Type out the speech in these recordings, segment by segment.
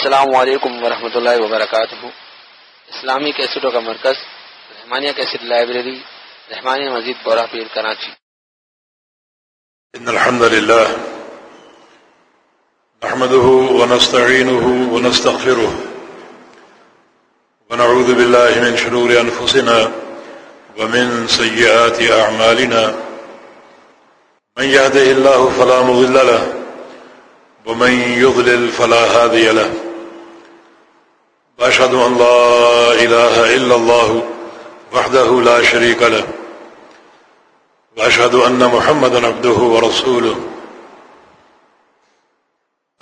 السلام علیکم ورحمۃ اللہ وبرکاتہ۔ اسلامی کیسٹوں کا مرکز، رحمانیہ کیسٹ لائبریری، رحمانیہ مزید بورہ پیر کراچی۔ ان الحمد لله نحمده ونستعينه ونستغفره ونعوذ بالله من شرور انفسنا ومن سيئات اعمالنا۔ من يهده الله فلا مضل له، ومن يضلل فلا هادي له۔ وأشهد أن لا إله إلا الله وحده لا شريك له وأشهد أن محمد عبده ورسوله.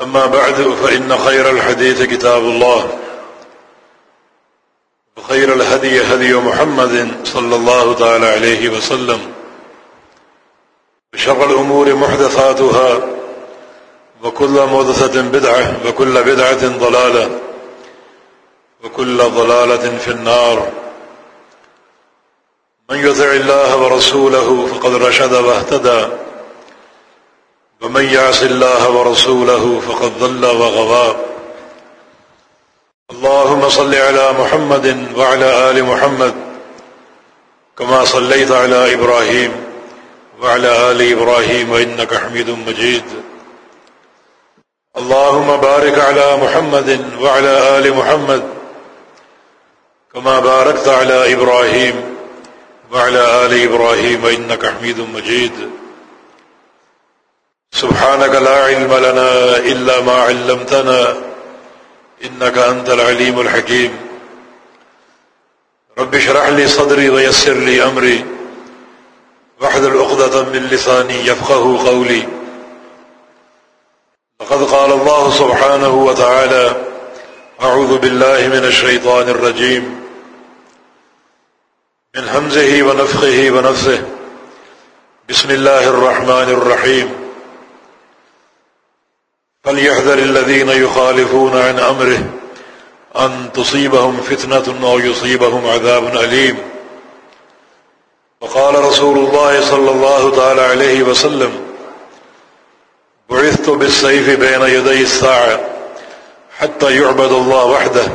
أما بعد، فإن خير الحديث كتاب الله وخير الهدي هدي محمد صلى الله تعالى عليه وسلم وشر الأمور محدثاتها وكل موضثة بدعة وكل بدعة ضلالة. وكل ضلالة في النار. من يطع الله ورسوله فقد رشد واهتدى. ومن يعص الله ورسوله فقد ضل وغضى اللهم صل على محمد وعلى آل محمد كما صليت على إبراهيم وعلى آل إبراهيم وإنك حميد مجيد. اللهم بارك على محمد وعلى آل محمد كما باركت على إبراهيم وعلى آل إبراهيم إنك حميد مجيد. سبحانك لا علم لنا إلا ما علمتنا إنك أنت العليم الحكيم. رب شرح لي صدري ويسر لي أمري. وحد الأقضة من لساني يفقه قولي. فقد قال الله سبحانه وتعالى أعوذ بالله من الشيطان الرجيم. من همزه ونفخه ونفسه. بسم الله الرحمن الرحيم. فليحذر الذين يخالفون عن أمره أن تصيبهم فتنة أو يصيبهم عذاب أليم. وقال رسول الله صلى الله تعالى عليه وسلم بعثت بالسيف بين يدي الساعة حتى يعبد الله وحده.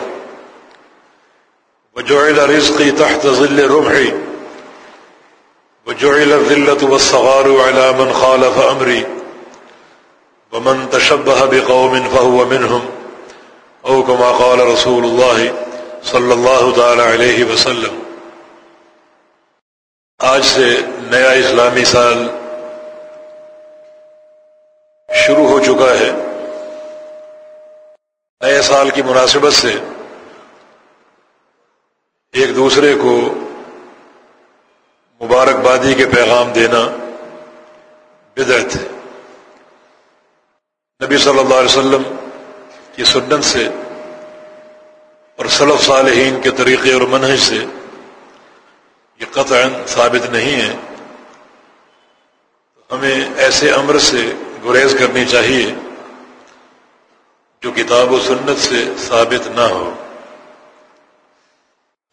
وجعل رزقي تحت ظل رمحي. وجعل الذلة والصغار على من خالف أمري. ومن تشبه بقوم فهو منهم. أو كما قال رسول الله صلى الله تعالى عليه وسلم. آج سے نیا اسلامی سال شروع ہو چکا ہے۔ نئے سال کی مناسبت سے ایک دوسرے کو مبارکبادی کے پیغام دینا بدعت ہے۔ نبی صلی اللہ علیہ وسلم کی سنت سے اور صلف صالحین کے طریقے اور منہج سے یہ قطع ثابت نہیں ہے۔ ہمیں ایسے امر سے گریز کرنی چاہیے جو کتاب و سنت سے ثابت نہ ہو۔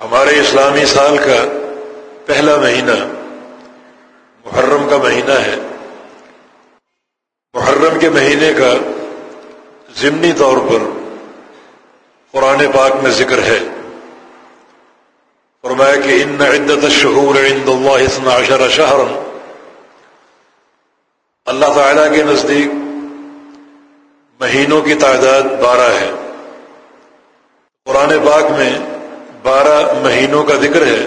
ہمارے اسلامی سال کا پہلا مہینہ محرم کا مہینہ ہے۔ محرم کے مہینے کا ضمنی طور پر قرآن پاک میں ذکر ہے۔ فرمایا کہ ان عدت الشہور عند اللہ اثنا عشر شہرن اللہ تعالیٰ کے نزدیک مہینوں کی تعداد بارہ ہے۔ قرآن پاک میں بارہ مہینوں کا ذکر ہے۔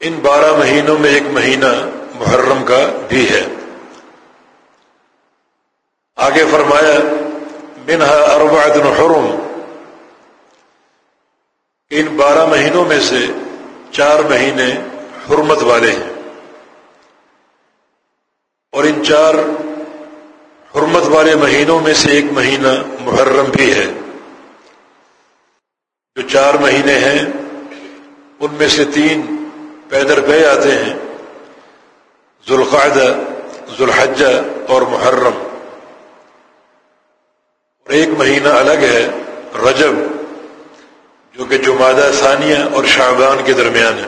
ان بارہ مہینوں میں ایک مہینہ محرم کا بھی ہے۔ آگے فرمایا، منہا اربعت حرم ان بارہ مہینوں میں سے چار مہینے حرمت والے ہیں۔ اور ان چار والے مہینوں میں سے ایک مہینہ محرم بھی ہے۔ جو چار مہینے ہیں، ان میں سے تین پیدر پہ آتے ہیں۔ ذوالقاعدہ ذوالحجہ اور محرم۔ اور ایک مہینہ الگ ہے، رجب، جو کہ جمادہ ثانیہ اور شعبان کے درمیان ہے۔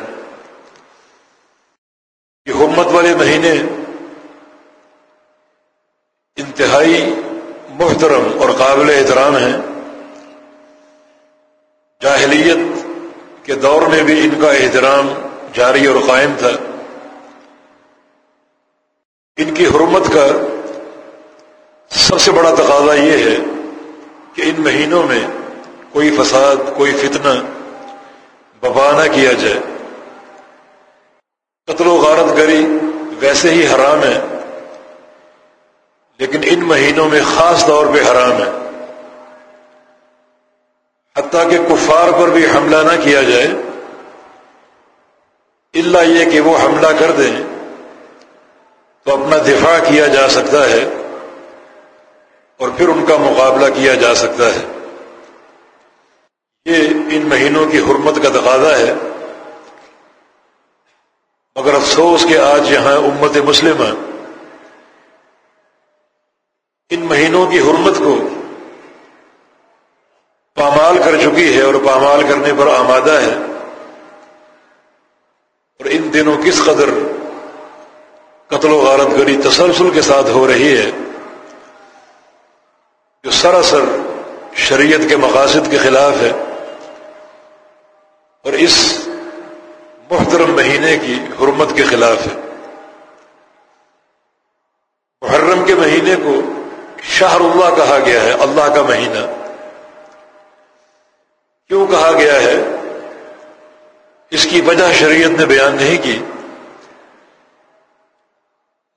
یہ حرمت والے مہینے انتہائی محترم اور قابل احترام ہیں۔ جاہلیت کے دور میں بھی ان کا احترام جاری اور قائم تھا۔ ان کی حرمت کا سب سے بڑا تقاضا یہ ہے کہ ان مہینوں میں کوئی فساد، کوئی فتنہ ببا نہ کیا جائے۔ قتل و غارت گری ویسے ہی حرام ہے۔ لیکن ان مہینوں میں خاص طور پہ حرام ہے۔ حتیٰ کہ کفار پر بھی حملہ نہ کیا جائے۔ اللہ یہ کہ وہ حملہ کر دیں تو اپنا دفاع کیا جا سکتا ہے اور پھر ان کا مقابلہ کیا جا سکتا ہے۔ یہ ان مہینوں کی حرمت کا تقاضا ہے۔ مگر افسوس کہ آج یہاں امت مسلمہ ان مہینوں کی حرمت کو پامال کر چکی ہے اور پامال کرنے پر آمادہ ہے اور ان دنوں کس قدر قتل و غارت گری تسلسل کے ساتھ ہو رہی ہے، جو سراسر شریعت کے مقاصد کے خلاف ہے اور اس محترم مہینے کی حرمت کے خلاف ہے۔ محرم کے مہینے کو شہر اللہ کہا گیا ہے، اللہ کا مہینہ۔ کیوں کہا گیا ہے؟ اس کی وجہ شریعت نے بیان نہیں کی۔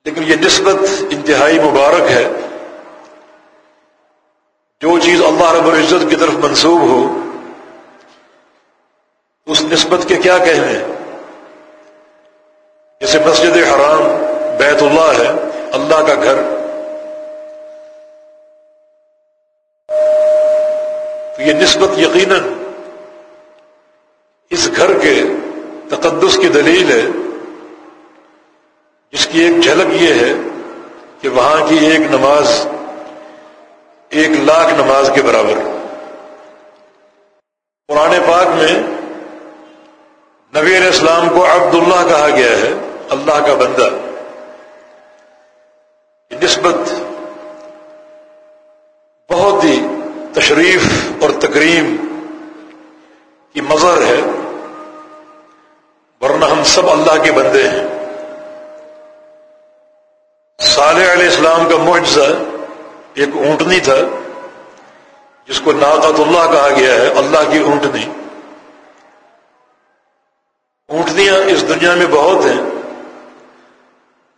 لیکن یہ نسبت انتہائی مبارک ہے۔ جو چیز اللہ رب العزت کی طرف منسوب ہو، اس نسبت کے کیا کہنے جیسے مسجد حرام، بیت اللہ ہے، اللہ کا گھر۔ تو یہ نسبت یقیناً اس گھر کے تقدس کی دلیل ہے، جس کی ایک جھلک یہ ہے کہ وہاں کی ایک نماز، ایک لاکھ نماز کے برابر۔ پرانے پاک میں نبی علیہ السلام کو عبداللہ کہا گیا ہے، اللہ کا بندہ۔ نسبت تشریف اور تکریم کی مظہر ہے، ورنہ ہم سب اللہ کے بندے ہیں۔ صالح علیہ السلام کا معجزہ ایک اونٹنی تھا، جس کو ناقت اللہ کہا گیا ہے، اللہ کی اونٹنی۔ اونٹنیاں اس دنیا میں بہت ہیں،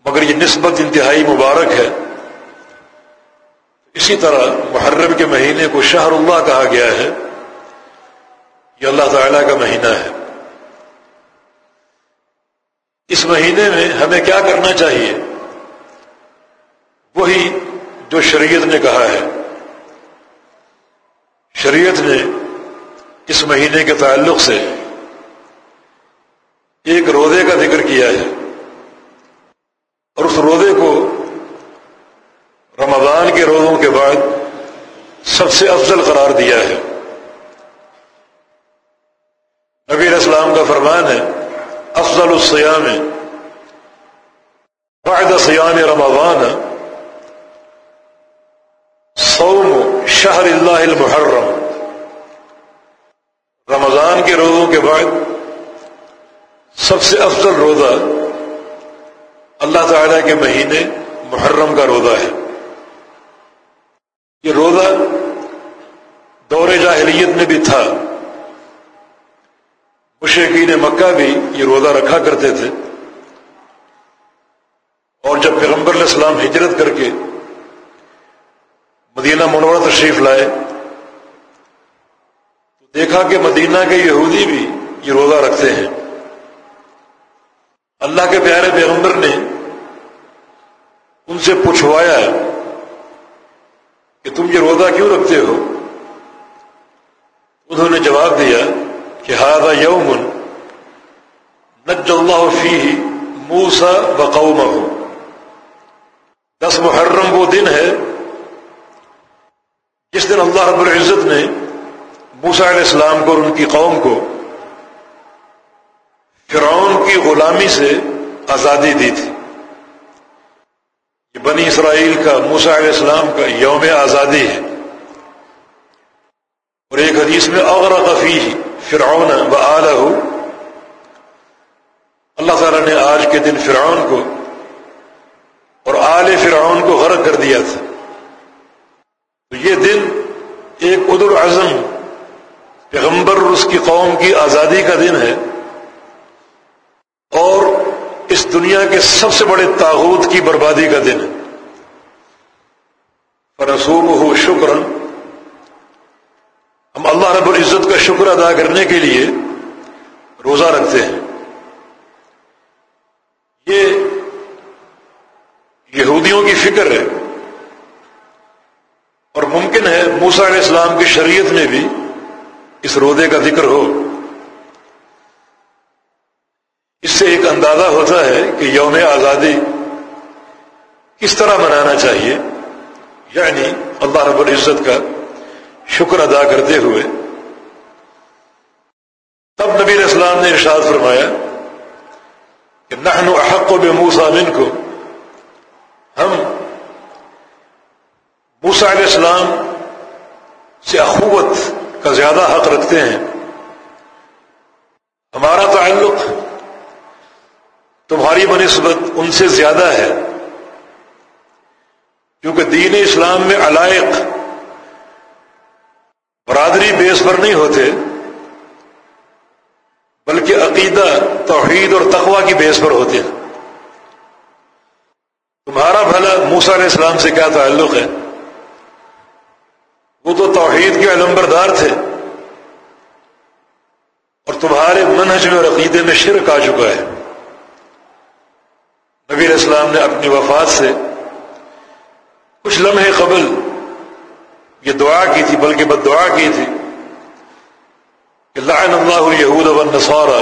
مگر یہ نسبت انتہائی مبارک ہے۔ اسی طرح محرم کے مہینے کو شہر اللہ کہا گیا ہے، یہ اللہ تعالی کا مہینہ ہے۔ اس مہینے میں ہمیں کیا کرنا چاہیے؟ وہی جو شریعت نے کہا ہے۔ شریعت نے اس مہینے کے تعلق سے ایک روزے کا ذکر کیا ہے۔ اور اس روزے کو رمضان کے روزوں کے بعد سب سے افضل قرار دیا ہے۔ نبی اسلام کا فرمان ہے، افضل السیام بعد سیام رمضان، صوم شہر اللہ المحرم۔ رمضان کے روزوں کے بعد سب سے افضل روزہ اللہ تعالی کے مہینے محرم کا روزہ ہے۔ یہ روزہ دور جاہلیت میں بھی تھا۔ مشرقین مکہ بھی یہ روزہ رکھا کرتے تھے۔ اور جب پیغمبر علیہ السلام ہجرت کر کے مدینہ منورہ تشریف لائے، تو دیکھا کہ مدینہ کے یہودی بھی یہ روزہ رکھتے ہیں۔ اللہ کے پیارے پیغمبر نے ان سے پوچھوایا کہ تم یہ روزہ کیوں رکھتے ہو؟ انہوں نے جواب دیا کہ ہارا یومن نج اللہ فی موسا بقوم دس محرم وہ دن ہے جس دن اللہ رب العزت نے موسا علیہ السلام کو اور ان کی قوم کو فرعون کی غلامی سے آزادی دی تھی۔ کہ بنی اسرائیل کا موسا علیہ السلام کا یوم آزادی ہے۔ اور ایک حدیث میں اغرا کفی فرعون و آلہ۔ اللہ تعالیٰ نے آج کے دن فرعون کو اور آل فرعون کو غرق کر دیا تھا۔ تو یہ دن ایک عد العظم پیغمبر اور اس کی قوم کی آزادی کا دن ہے۔ اور اس دنیا کے سب سے بڑے تاغوت کی بربادی کا دن ہے۔ ہو شکرن ہم اللہ رب العزت کا شکر ادا کرنے کے لیے روزہ رکھتے ہیں۔ یہ یہودیوں کی فکر ہے۔ اور ممکن ہے موسا علیہ السلام کی شریعت میں بھی اس رودے کا ذکر ہو۔ اس سے ایک اندازہ ہوتا ہے کہ یوم آزادی کس طرح منانا چاہیے؟ یعنی اللہ رب العزت کا شکر ادا کرتے ہوئے تب نبی اسلام نے ارشاد فرمایا کہ نحن احق و بے موسا کو ہم موسا علیہ السلام سے اخوت کا زیادہ حق رکھتے ہیں۔ ہمارا تعلق تمہاری بنسبت ان سے زیادہ ہے۔ کیونکہ دین اسلام میں علائق، برادری بیس پر نہیں ہوتے، بلکہ عقیدہ، توحید اور تقوا کی بیس پر ہوتے ہیں۔ تمہارا بھلا موسا علیہ السلام سے کیا تعلق ہے؟ وہ تو توحید کے علمبردار تھے۔ اور تمہارے منہج میں اور عقیدے میں شرک آ چکا ہے۔ نبی اسلام نے اپنی وفات سے کچھ لمحے قبل یہ دعا کی تھی، بلکہ بد دعا کی تھی کہ لعن اللہ یہود و نصارا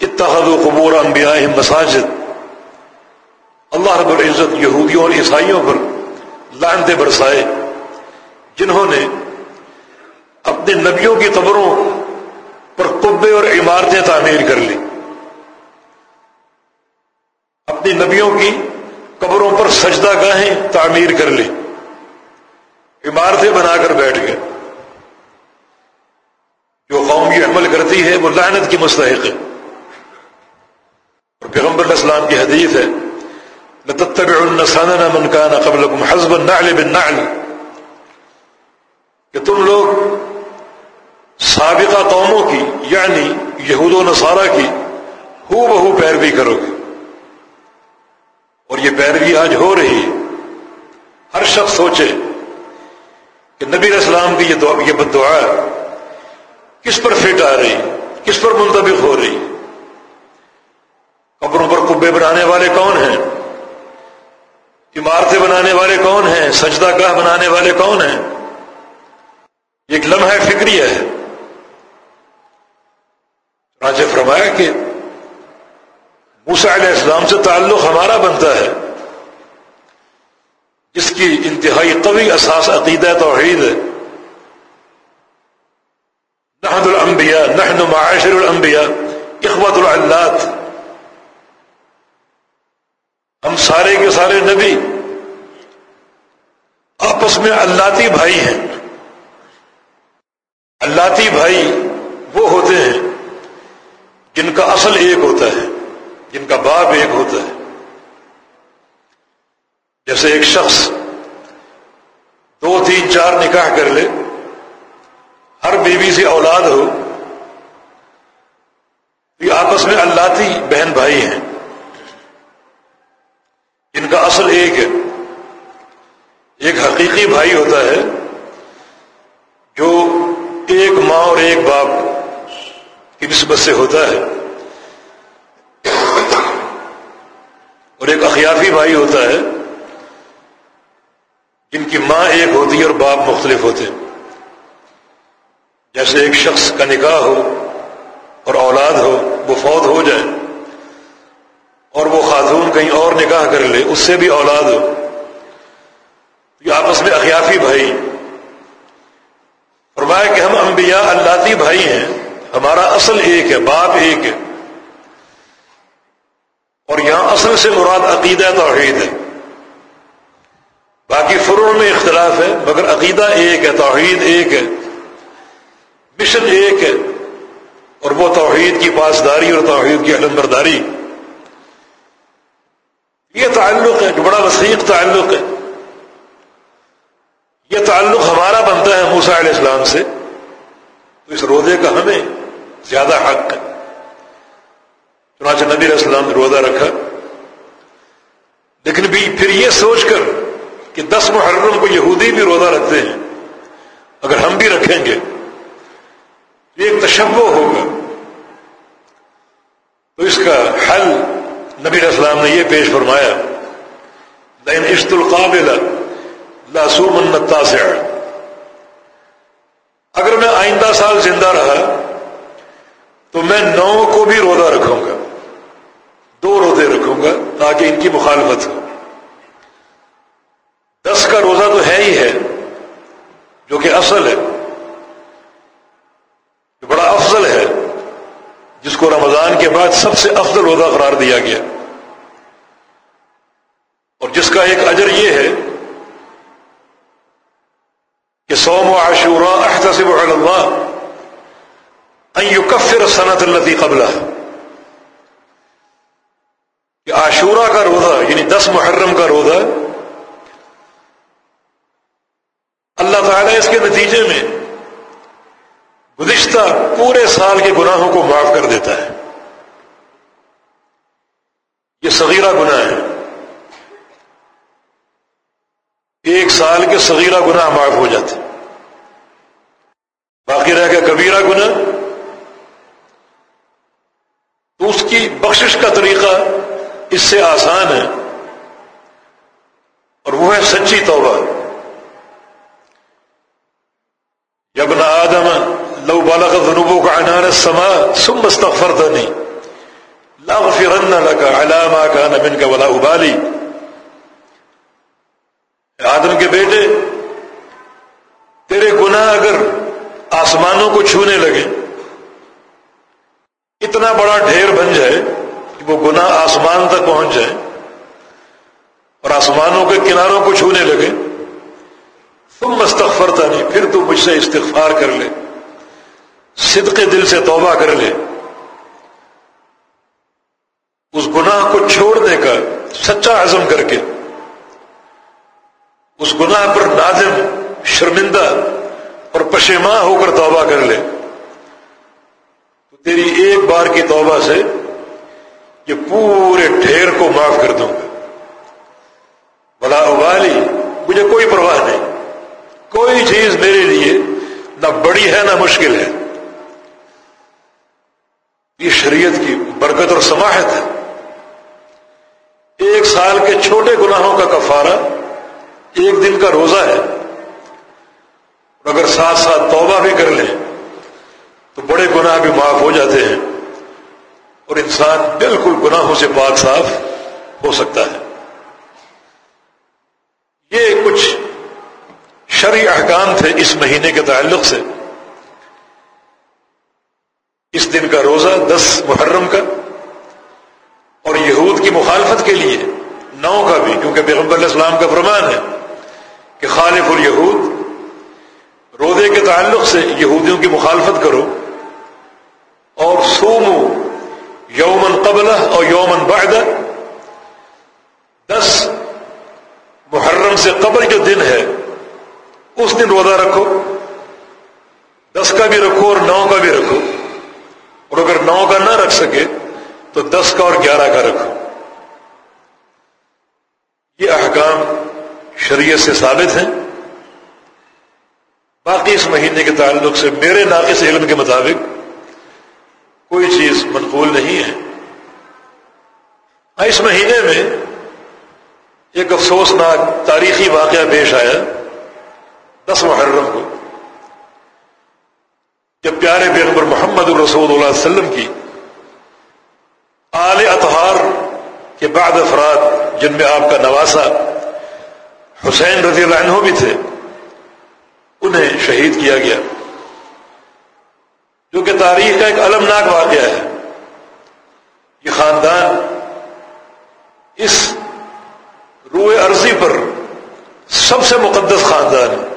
اتخذ قبور انبیاء مساجد۔ اللہ رب العزت یہودیوں اور عیسائیوں پر لعنتے برسائے، جنہوں نے اپنے نبیوں کی قبروں پر قبے اور عمارتیں تعمیر کر لی۔ اپنی نبیوں کی قبروں پر سجدہ گاہیں، تعمیر کر لی عمارتیں بنا کر بیٹھ گئے۔ جو قوم یہ عمل کرتی ہے، وہ لعنت کی مستحق ہے۔ اور پیغمبر اسلام کی حدیث ہے من كان قبلكم حزب النعل بالنعل۔ کہ تم لوگ سابقہ قوموں کی یعنی یہود و نصارہ کی، ہو بہو پیروی کرو گے۔ اور یہ پیروی آج ہو رہی ہے۔ ہر شخص سوچے کہ نبی اسلام کی یہ یہ بد دعا کس پر فٹ آ رہی، کس پر منتبق ہو رہی۔ قبروں پر کبے بنانے والے کون ہیں؟ عمارتیں بنانے والے کون ہیں؟ سجدہ گاہ بنانے والے کون ہیں؟ ایک لمحہ فکری ہے۔ راجہ فرمایا کہ موسا علیہ السلام سے تعلق ہمارا بنتا ہے، جس کی انتہائی قوی اساس عقیدہ توحید ہے۔ نحد الانبیاء، نحن معاشر الانبیاء اخوت العلات۔ ہم سارے کے سارے نبی آپس میں اللہ بھائی ہیں۔ اللہ بھائی وہ ہوتے ہیں جن کا اصل ایک ہوتا ہے۔ جن کا باپ ایک ہوتا ہے۔ جیسے ایک شخص دو، تین، چار نکاح کر لے، ہر بیوی سے اولاد ہو یہ آپس میں اللہ بہن بھائی ہیں۔ جن کا اصل ایک ہے۔ ایک حقیقی بھائی ہوتا ہے جو ایک ماں اور ایک باپ کی نسبت سے ہوتا ہے۔ اور ایک اخیافی بھائی ہوتا ہے، جن کی ماں ایک ہوتی ہے اور باپ مختلف ہوتے۔ ہیں جیسے ایک شخص کا نکاح ہو اور اولاد ہو، وہ فوت ہو جائے اور وہ خاتون کہیں اور نکاح کر لے، اس سے بھی اولاد ہو۔ یہ آپس میں اخیافی بھائی۔ فرمایا کہ ہم انبیاء اللہ بھائی ہیں، ہمارا اصل ایک ہے، باپ ایک ہے۔ یہاں اصل سے مراد عقیدہ توحید ہے۔ باقی فروع میں اختلاف ہے، مگر عقیدہ ایک ہے، توحید ایک ہے، مشن ایک ہے، اور وہ توحید کی پاسداری اور توحید کی علم برداری یہ تعلق ہے جو بڑا وسیق تعلق ہے۔ یہ تعلق ہمارا بنتا ہے موسا علیہ السلام سے، تو اس روزے کا ہمیں زیادہ حق ہے۔ چنانچہ نبی علیہ السلام نے روزہ رکھا۔ لیکن بھی پھر یہ سوچ کر کہ دس محرم کو یہودی بھی روزہ رکھتے ہیں، اگر ہم بھی رکھیں گے تو ایک تشبہ ہوگا۔ تو اس کا حل نبی علیہ السلام نے یہ پیش فرمایا لین عشت القابل لاسو منتا سے اگر میں آئندہ سال زندہ رہا تو میں نو کو بھی روزہ رکھوں گا۔ دو روزے رکھوں گا تاکہ ان کی مخالفت ہو۔ دس کا روزہ تو ہے ہی ہے، جو کہ اصل ہے، جو بڑا افضل ہے، جس کو رمضان کے بعد سب سے افضل روزہ قرار دیا گیا۔ اور جس کا ایک اجر یہ ہے کہ سوم و عاشورہ احتسب اللہ ان یکفر صنعت التی قبلہ۔ عاشورہ کا روزہ یعنی دس محرم کا روزہ، اللہ تعالیٰ اس کے نتیجے میں گزشتہ پورے سال کے گناہوں کو معاف کر دیتا ہے۔ یہ صغیرہ گناہ ہے۔ ایک سال کے صغیرہ گناہ معاف ہو جاتے باقی رہ گیا کبیرہ گناہ۔ تو اس کی بخشش کا طریقہ اس سے آسان ہے اور وہ ہے سچی توبہ۔ یبن آدم، لو بالغ ذنوبوں کا انار سما سم مستغفر نہیں لاغفرن لك على ما كان منك ولا ابالي آدم کے بیٹے، تیرے گناہ اگر آسمانوں کو چھونے لگے، اتنا بڑا ڈھیر بن جائے کہ وہ گناہ آسمان تک پہنچ جائے اور آسمانوں کے کناروں کو چھونے لگے۔ تم مستغفرتا نہیں پھر تو مجھ سے استغفار کر لے، صدق دل سے توبہ کر لے۔ اس گناہ کو چھوڑنے کا سچا عزم کر کے۔ اس گناہ پر نازم، شرمندہ اور پشیماں ہو کر توبہ کر لے۔ تو تیری ایک بار کی توبہ سے یہ پورے ڈھیر کو معاف کر دوں گا۔ بلا ابالی مجھے کوئی پرواہ نہیں۔ کوئی چیز میرے لیے نہ بڑی ہے نہ مشکل ہے۔ یہ شریعت کی برکت اور سماحت ہے۔ ایک سال کے چھوٹے گناہوں کا کفارہ ایک دن کا روزہ ہے۔ اگر ساتھ ساتھ توبہ بھی کر لیں، تو بڑے گناہ بھی معاف ہو جاتے ہیں۔ اور انسان بالکل گناہوں سے پاک صاف ہو سکتا ہے۔ یہ کچھ شرعی احکام تھے اس مہینے کے تعلق سے۔ اس دن کا روزہ دس محرم کا اور یہود کی مخالفت کے لیے نو کا بھی، کیونکہ پیغمبر علیہ السلام کا فرمان ہے کہ خالف الہود روزے کے تعلق سے یہودیوں کی مخالفت کرو اور سومو یومن قبلہ اور یومن بعد دس محرم سے قبل جو دن ہے، اس دن روزہ رکھو، دس کا بھی رکھو اور نو کا بھی رکھو۔ اور اگر نو کا نہ رکھ سکے، تو دس کا اور گیارہ کا رکھو۔ یہ احکام شریعت سے ثابت ہیں۔ باقی اس مہینے کے تعلق سے میرے ناقص علم کے مطابق کوئی چیز منقول نہیں ہے۔ اس مہینے میں ایک افسوسناک تاریخی واقعہ پیش آیا دس محرم کو جب پیارے پیغمبر محمد الرسول اللہ علیہ وسلم کی آل اطہار کے بعد افراد، جن میں آپ کا نواسا حسین رضی اللہ عنہ بھی تھے، انہیں شہید کیا گیا۔ جو کہ تاریخ کا ایک المناک واقعہ ہے۔ یہ خاندان اس روئے عرضی پر سب سے مقدس خاندان ہے۔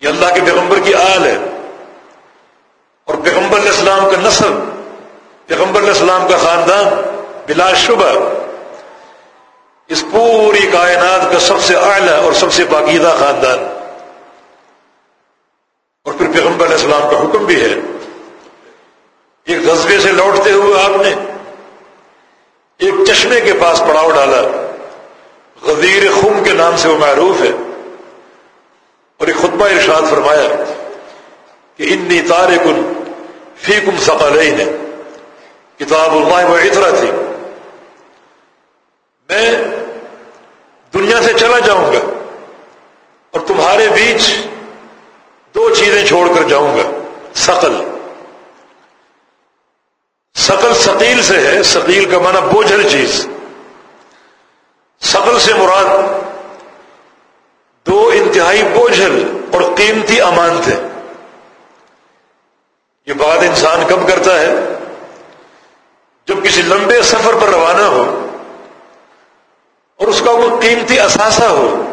یہ اللہ کے پیغمبر کی آل ہے۔ اور پیغمبر علیہ السلام کا نسل، پیغمبر علیہ السلام کا خاندان بلا شبہ۔ اس پوری کائنات کا سب سے اعلیٰ اور سب سے باقیدہ خاندان۔ پھر پیغمبر علیہ السلام کا حکم بھی ہے۔ ایک غزبے سے لوٹتے ہوئے آپ نے ایک چشمے کے پاس پڑاؤ ڈالا۔ غزیر خم کے نام سے وہ معروف ہے۔ اور ایک خطبہ ارشاد فرمایا کہ انی تار کن فی کم سقالئی نے کتاب اللہ و اطرا تھی۔ میں دنیا سے چلا جاؤں گا اور تمہارے بیچ دو چیزیں چھوڑ کر جاؤں گا۔ سقل سقل سقیل سے ہے سقیل کا معنی بوجھل چیز۔ سقل سے مراد دو انتہائی بوجھل اور قیمتی امانت ہے یہ بات انسان کب کرتا ہے؟ جب کسی لمبے سفر پر روانہ ہو اور اس کا وہ قیمتی اثاثہ ہو۔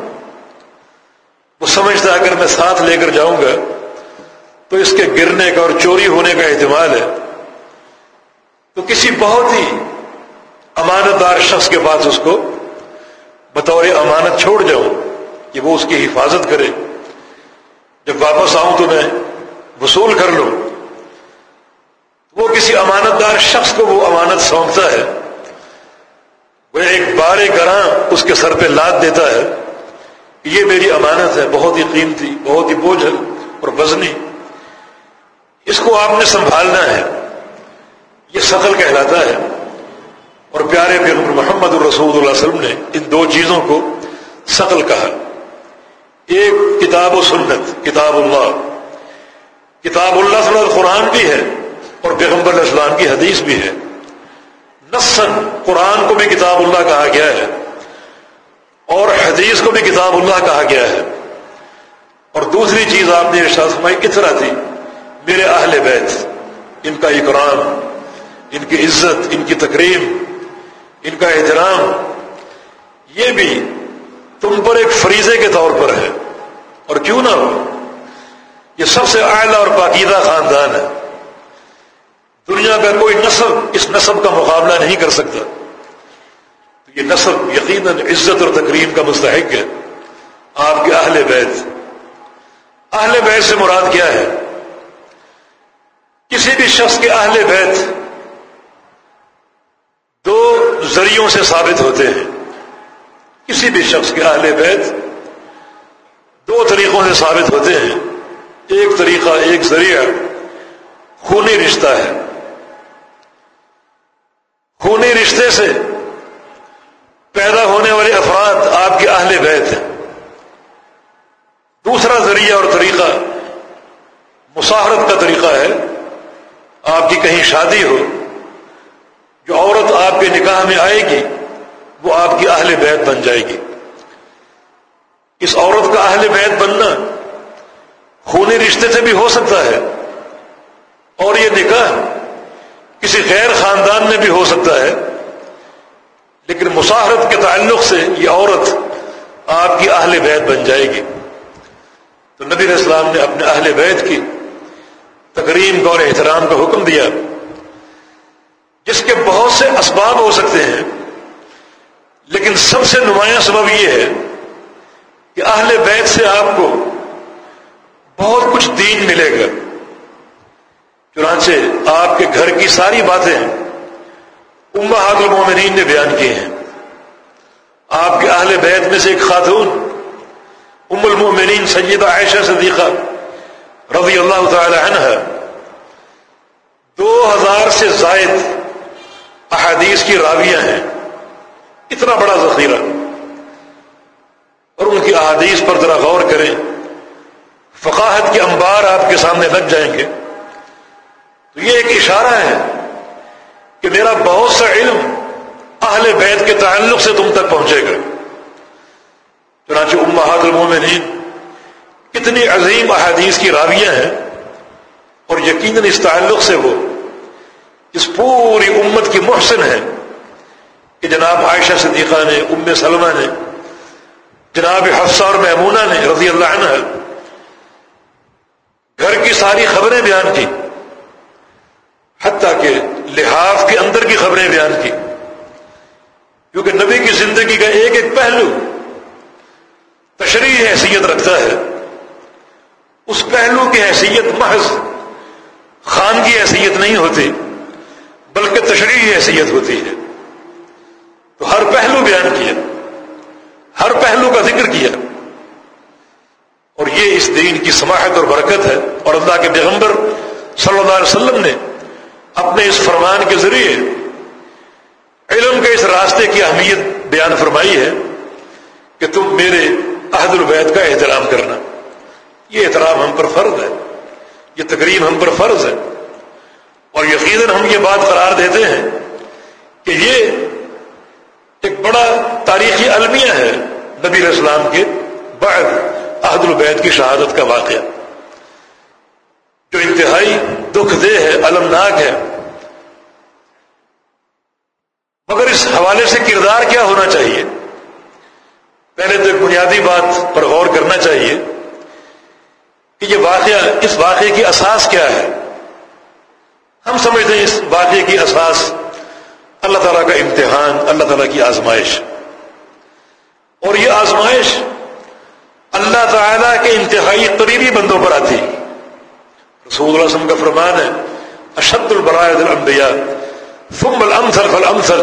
وہ سمجھتا اگر میں ساتھ لے کر جاؤں گا تو اس کے گرنے کا اور چوری ہونے کا احتمال ہے۔ تو کسی بہت ہی امانت دار شخص کے پاس اس کو بطور امانت چھوڑ جاؤں کہ وہ اس کی حفاظت کرے۔ جب واپس آؤں تو میں وصول کر لوں۔ وہ کسی امانت دار شخص کو وہ امانت سونپتا ہے۔ وہ ایک بار گراں اس کے سر پہ لاد دیتا ہے۔ یہ میری امانت ہے، بہت ہی قیمتی، بہت ہی بوجھل اور وزنی۔ اس کو آپ نے سنبھالنا ہے۔ یہ شکل کہلاتا ہے۔ اور پیارے پیغمبر محمد الرسول اللہ علیہ وسلم نے ان دو چیزوں کو شکل کہا۔ ایک کتاب و سنت، کتاب اللہ۔ کتاب اللہ صلی اللہ قرآن بھی ہے اور پیغمبر علیہ السلام کی حدیث بھی ہے۔ نسن قرآن کو بھی کتاب اللہ کہا گیا ہے۔ اور حدیث کو بھی کتاب اللہ کہا گیا ہے۔ اور دوسری چیز آپ نے ارشاد فرمائی کتنا تھی؟ میرے اہل بیت، ان کا اکرام ان کی عزت، ان کی تقریب ان کا احترام، یہ بھی تم پر ایک فریضے کے طور پر ہے۔ اور کیوں نہ ہو؟ یہ سب سے اعلیٰ اور پاکیدہ خاندان ہے۔ دنیا کا کوئی نسب اس نسب کا مقابلہ نہیں کر سکتا۔ یہ نسب یقیناً عزت اور تقریب کا مستحق ہے۔ آپ کے اہل بیت۔ اہل بیت سے مراد کیا ہے؟ کسی بھی شخص کے اہل بیت دو ذریعوں سے ثابت ہوتے ہیں۔ کسی بھی شخص کے اہل بیت دو طریقوں سے ثابت ہوتے ہیں۔ ایک طریقہ، ایک ذریعہ۔ خونی رشتہ ہے۔ خونی رشتے سے پیدا ہونے والے افراد آپ کے اہل بیت ہیں۔ دوسرا ذریعہ اور طریقہ مساحرت کا طریقہ ہے۔ آپ کی کہیں شادی ہو، جو عورت آپ کے نکاح میں آئے گی، وہ آپ کی اہل بیت بن جائے گی۔ اس عورت کا اہل بیت بننا خونی رشتے سے بھی ہو سکتا ہے اور یہ نکاح کسی غیر خاندان میں بھی ہو سکتا ہے۔ لیکن مساحرت کے تعلق سے یہ عورت آپ کی اہل بیت بن جائے گی۔ تو نبی اسلام نے اپنے اہل بیت کی تقریم کا اور احترام کا حکم دیا۔ جس کے بہت سے اسباب ہو سکتے ہیں، لیکن سب سے نمایاں سبب یہ ہے کہ اہل بیت سے آپ کو بہت کچھ دین ملے گا۔ چنانچہ آپ کے گھر کی ساری باتیں امہات المومنین نے بیان کی ہیں۔ آپ کے اہل بیت میں سے ایک خاتون ام المومنین سیدہ عائشہ صدیقہ رضی اللہ تعالی عنہ، دو ہزار سے زائد احادیث کی راویاں ہیں۔ اتنا بڑا ذخیرہ۔ اور ان کی احادیث پر ذرا غور کریں، فقاہت کے انبار آپ کے سامنے لگ جائیں گے۔ تو یہ ایک اشارہ ہے کہ میرا بہت سا علم اہل بیت کے تعلق سے تم تک پہنچے گا۔ چنانچہ امہات المومنین کتنی عظیم احادیث کی راویاں ہیں اور یقیناً اس تعلق سے وہ اس پوری امت کی محسن ہے کہ جناب عائشہ صدیقہ نے، ام سلمہ نے، جناب حفصہ اور محمونہ نے رضی اللہ عنہ گھر کی ساری خبریں بیان کی۔ حتیٰ کہ لحاظ کے اندر کی خبریں بیان کی۔ کیونکہ نبی کی زندگی کا ایک ایک پہلو تشریح حیثیت رکھتا ہے، اس پہلو کی حیثیت محض خان کی حیثیت نہیں ہوتی، بلکہ تشریحی حیثیت ہوتی ہے۔ تو ہر پہلو بیان کیا، ہر پہلو کا ذکر کیا۔ اور یہ اس دین کی سماحت اور برکت ہے۔ اور اللہ کے پیغمبر صلی اللہ علیہ وسلم نے اپنے اس فرمان کے ذریعے علم کے اس راستے کی اہمیت بیان فرمائی ہے کہ تم میرے عہد البید کا احترام کرنا۔ یہ احترام ہم پر فرض ہے۔ یہ تقریب ہم پر فرض ہے۔ اور یقیناً ہم یہ بات قرار دیتے ہیں کہ یہ ایک بڑا تاریخی المیہ ہے نبی اسلام کے بعد عہد البید کی شہادت کا واقعہ۔ جو انتہائی دکھ دہ ہے المناک ہے۔ مگر اس حوالے سے کردار کیا ہونا چاہیے؟ پہلے تو ایک بنیادی بات پر غور کرنا چاہیے کہ یہ واقعہ، اس واقعے کی اساس کیا ہے۔ ہم سمجھتے ہیں اس واقعے کی اساس اللہ تعالیٰ کا امتحان، اللہ تعالیٰ کی آزمائش۔ اور یہ آزمائش اللہ تعالیٰ کے انتہائی قریبی بندوں پر آتی۔ ہے رسول اللہ علیہ وسلم کا فرمان ہے اشد البرائے الانبیاء ثم الامثل فالامثل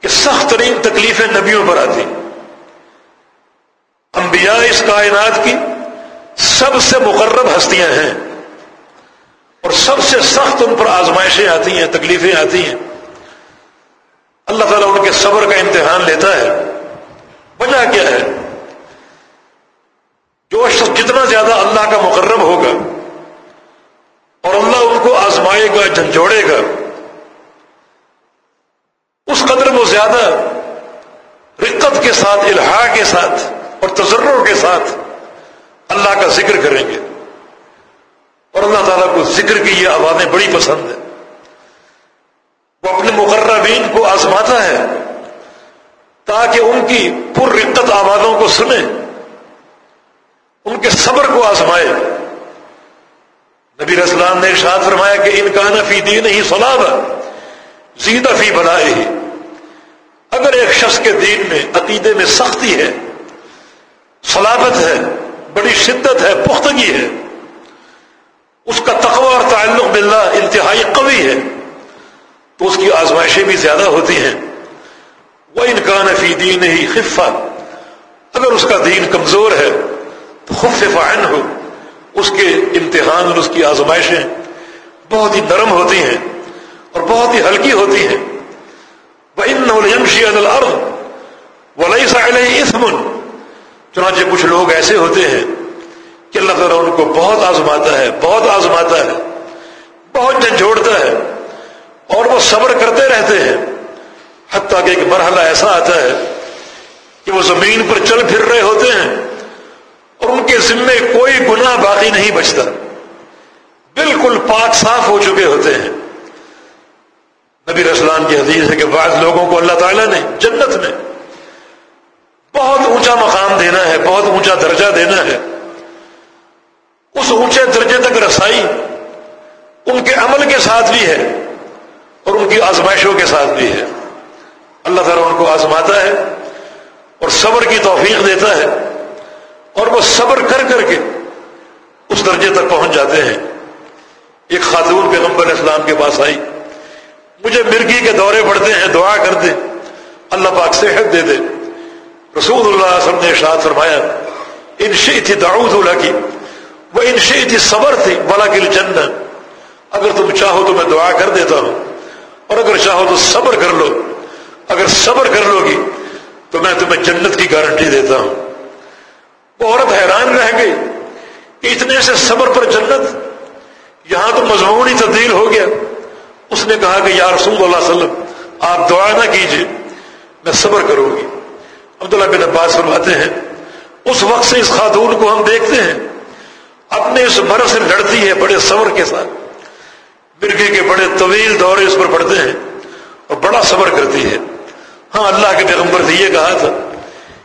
کہ سخت ترین تکلیفیں نبیوں پر آتی۔ انبیاء اس کائنات کی سب سے مقرب ہستیاں ہیں اور سب سے سخت ان پر آزمائشیں آتی ہیں، تکلیفیں آتی ہیں۔ اللہ تعالیٰ ان کے صبر کا امتحان لیتا ہے۔ وجہ کیا ہے؟ جو شخص جتنا زیادہ اللہ کا مقرب ہوگا اور اللہ ان کو آزمائے گا، جھنجھوڑے گا۔ اس قدر وہ زیادہ رقت کے ساتھ الحا کے ساتھ اور تجربوں کے ساتھ اللہ کا ذکر کریں گے۔ اور اللہ تعالیٰ کو ذکر کی یہ آوازیں بڑی پسند ہیں۔ وہ اپنے مقربین کو آزماتا ہے تاکہ ان کی پر رقت آوازوں کو سنیں، ان کے صبر کو آزمائے۔ نبی اسلام نے ارشاد فرمایا کہ ان کا نفی دین ہی سلاب زیدہ فی بنائے ہی اگر ایک شخص کے دین میں، عقیدے میں سختی ہے سلابت ہے، بڑی شدت ہے، پختگی ہے، اس کا تقوی اور تعلق باللہ انتہائی قوی ہے، تو اس کی آزمائشیں بھی زیادہ ہوتی ہیں۔ وہ انکان فی دین ہی خفا اگر اس کا دین کمزور ہے، تو خف ہو اس کے امتحان اور اس کی آزمائشیں بہت ہی نرم ہوتی ہیں اور بہت ہی ہلکی ہوتی ہیں۔ وہ ولی ساحل اسمن چنانچہ کچھ لوگ ایسے ہوتے ہیں کہ اللہ تعالیٰ ان کو بہت آزماتا ہے، بہت آزماتا ہے، بہت جھنجھوڑتا ہے اور وہ صبر کرتے رہتے ہیں۔ حتیٰ کہ ایک مرحلہ ایسا آتا ہے کہ وہ زمین پر چل پھر رہے ہوتے ہیں۔ کے ذمے کوئی گناہ باقی نہیں بچتا۔ بالکل پاک صاف ہو چکے ہوتے ہیں۔ نبی رسلان کی حدیث ہے کہ بعض لوگوں کو اللہ تعالیٰ نے جنت میں بہت اونچا مقام دینا ہے، بہت اونچا درجہ دینا ہے۔ اس اونچے درجے تک رسائی ان کے عمل کے ساتھ بھی ہے اور ان کی آزمائشوں کے ساتھ بھی ہے۔ اللہ تعالیٰ ان کو آزماتا ہے اور صبر کی توفیق دیتا ہے۔ اور وہ صبر کر کر کے اس درجے تک پہنچ جاتے ہیں۔ ایک خاتون پیغمبر اسلام کے پاس آئی۔ مجھے مرگی کے دورے پڑتے ہیں، دعا کر دے اللہ پاک صحت دے دے۔ رسول اللہ علیہ وسلم نے ارشاد فرمایا، ان تھی داؤد اللہ کی وہ ان تھی صبر تھی بلا کے جنت اگر تم چاہو تو میں دعا کر دیتا ہوں۔ اور اگر چاہو تو صبر کر لو۔ اگر صبر کر لو گی تو میں تمہیں جنت کی گارنٹی دیتا ہوں۔ عورت حیران رہ گئی کہ اتنے سے صبر پر جنت، یہاں تو مضمون ہی تبدیل ہو گیا۔ اس نے کہا کہ یا رسول اللہ علیہ وسلم، آپ دعا نہ کیجیے میں صبر کروں گی۔ عبداللہ بن عباس فرماتے ہیں، اس وقت سے اس خاتون کو ہم دیکھتے ہیں، اپنے اس مرض سے لڑتی ہے بڑے صبر کے ساتھ۔ مرغے کے بڑے طویل دورے اس پر پڑتے ہیں اور بڑا صبر کرتی ہے۔ ہاں اللہ کے پیغمبر سے یہ کہا تھا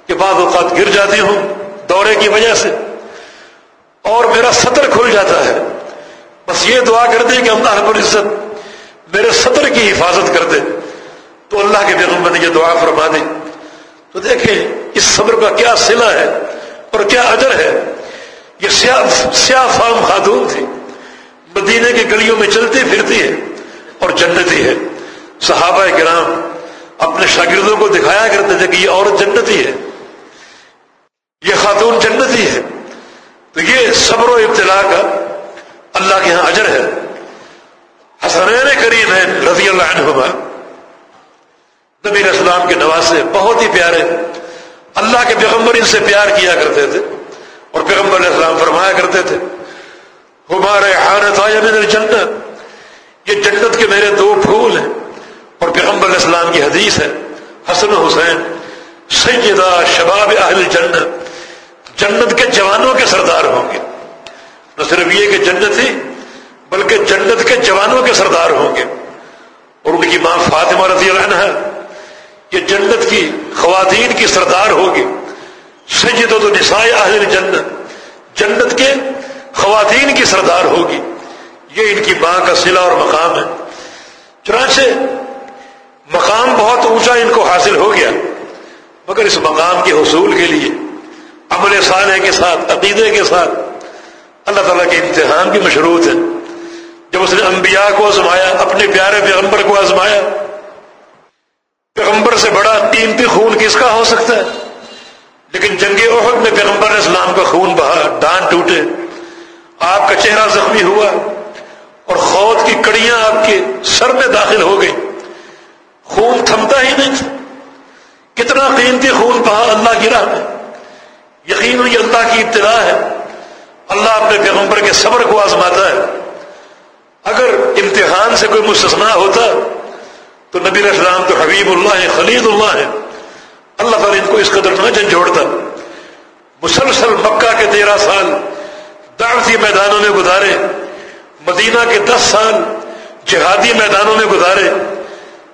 کہ بعض اوقات گر جاتی ہوں دورے کی وجہ سے۔ اور میرا صدر کھل جاتا ہے۔ بس یہ دعا کر دے کہ اللہ رب العزت میرے صدر کی حفاظت کر دے۔ تو اللہ کے پیغمبر نے یہ دعا فرما دی تو دیکھیں اس صبر کا کیا سلا ہے اور کیا اجر ہے۔ یہ سیاہ فام خاتون تھی۔ مدینے کی گلیوں میں چلتی پھرتی ہے اور جنتی ہے۔ صحابہ کرام اپنے شاگردوں کو دکھایا کرتے تھے کہ یہ عورت جنتی ہے۔ یہ خاتون جنتی ہے تو یہ صبر و ابتلا کا اللہ کے یہاں اجر ہے۔ حسنین کریم ہے رضی اللہ عنہما۔ نبی اسلام کے نواسے بہت ہی پیارے۔ اللہ کے پیغمبر ان سے پیار کیا کرتے تھے اور پیغمبر علیہ السلام فرمایا کرتے تھے، ہمارے حانت آیا من جنت یہ جنت کے میرے دو پھول ہیں اور پیغمبر علیہ السلام کی حدیث ہے، حسن حسین، سیدہ شباب اہل جنت جنت کے جوانوں کے سردار ہوں گے۔ نہ صرف یہ کہ جنت ہی بلکہ جنت کے جوانوں کے سردار ہوں گے۔ اور ان کی ماں فاطمہ رضی اللہ عنہ یہ جنت کی خواتین کی سردار ہوگی سید و نسائے اہل جنت جنت کے خواتین کی سردار ہوگی یہ ان کی ماں کا سلا اور مقام ہے۔ چنانچہ مقام بہت اونچا ان کو حاصل ہو گیا، مگر اس مقام کے حصول کے لیے عمل صالح کے ساتھ، عقیدے کے ساتھ۔ اللہ تعالیٰ کے امتحان بھی مشروط ہے جب اس نے انبیاء کو آزمایا، اپنے پیارے پیغمبر کو آزمایا، پیغمبر سے بڑا قیمتی خون کس کا ہو سکتا ہے؟ لیکن جنگ عہد میں پیغمبر اسلام کا خون بہا، ڈان ٹوٹے۔ آپ کا چہرہ زخمی ہوا اور خود کی کڑیاں آپ کے سر میں داخل ہو گئی خون تھمتا ہی نہیں تھا۔ کتنا قیمتی خون بہا اللہ کی راہ میں۔ یقین یہ اللہ کی ابتدا ہے۔ اللہ اپنے پیغمبر کے صبر کو آزماتا ہے۔ اگر امتحان سے کوئی مستثنا ہوتا تو نبی السلام تو حبیب اللہ ہے خلید اللہ ہے۔ اللہ تعالیٰ ان کو اس قدر نہ جھنجھوڑتا مسلسل مکہ کے تیرہ سال دعوتی میدانوں میں گزارے، مدینہ کے دس سال جہادی میدانوں میں گزارے۔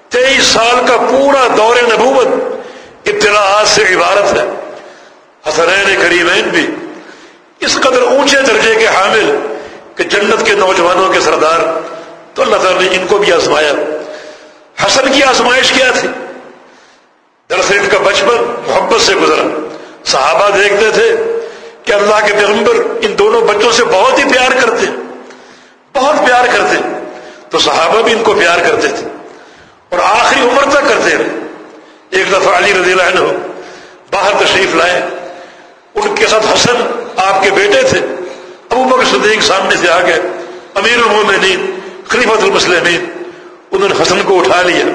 تیئیس سال کا پورا دور نبوت اطلاعات سے عبارت ہے۔ حسنین کریمین بھی اس قدر اونچے درجے کے حامل کہ جنت کے نوجوانوں کے سردار تو اللہ تعالیٰ نے ان کو بھی آزمایا۔ حسن کی آزمائش کیا تھی؟ دراصل ان کا بچپن محبت سے گزرا۔ صحابہ دیکھتے تھے کہ اللہ کے پیغمبر ان دونوں بچوں سے بہت ہی پیار کرتے بہت پیار کرتے تو صحابہ بھی ان کو پیار کرتے تھے۔ اور آخری عمر تک کرتے رہے۔ ایک دفعہ علی رضی اللہ عنہ باہر تشریف لائے۔ ان کے ساتھ حسن آپ کے بیٹے تھے۔ ابو بکر صدیق سامنے سے آ گئے۔ امیر المومنین، خلیفۃ المسلمین، انہوں نے حسن کو اٹھا لیا۔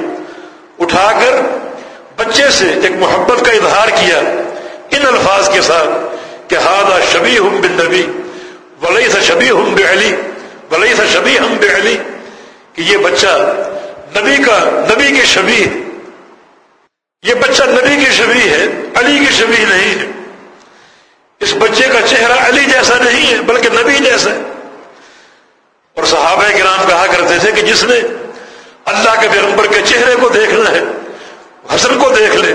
اٹھا کر بچے سے ایک محبت کا اظہار کیا۔ ان الفاظ کے ساتھ کہ ہادا شبی ہم بن نبی ولی تھا شبی ہم بے علی ولی تھا شبی ہم بے علی کہ یہ بچہ نبی کا نبی کے شبی ہے۔ یہ بچہ نبی کی شبی ہے، علی کی شبی نہیں ہے۔ اس بچے کا چہرہ علی جیسا نہیں ہے، بلکہ نبی جیسا ہے۔ اور صحابہ کے نام کہا کرتے تھے کہ جس نے اللہ کے پیغمبر کے چہرے کو دیکھنا ہے، حسن کو دیکھ لے،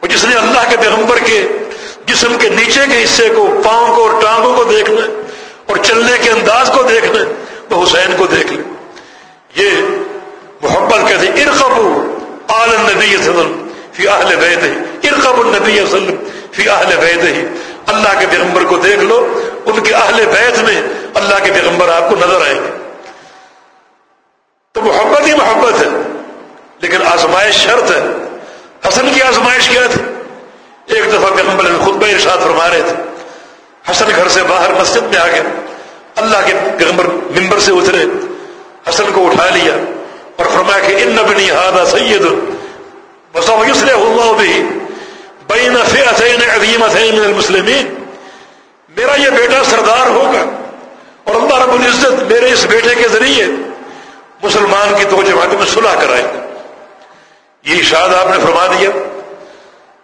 اور جس نے اللہ کے پیغمبر کے جسم کے نیچے کے حصے کو، پاؤں کو اور ٹانگوں کو دیکھنا اور چلنے کے انداز کو دیکھنا وہ حسین کو دیکھ لے۔ یہ محبت کہتے ارقب عال نبی وسلم فی اہل بیت ارقب النبی وسلم فی اہل بیت ہی اللہ کے پیغمبر کو دیکھ لو، ان کے اہل بیت میں اللہ کے پیغمبر آپ کو نظر آئیں گے۔ تو محبت ہی محبت ہے، لیکن آزمائش شرط ہے۔ حسن کی آزمائش کیا تھی؟ ایک دفعہ پیغمبر خطبہ ارشاد فرما رہے تھے۔ حسن گھر سے باہر مسجد میں آ گئے اللہ کے پیغمبر ممبر سے اترے۔ حسن کو اٹھا لیا اور فرمایا کہ ان نبنی ہادا سید اللہ بھی بین فئتین عظیمتین من المسلمین. میرا یہ بیٹا سردار ہوگا اور اللہ رب العزت میرے اس بیٹے کے ذریعے مسلمان کی دو جماعتوں میں صلح کرائے یہ اشاد آپ نے فرما دیا۔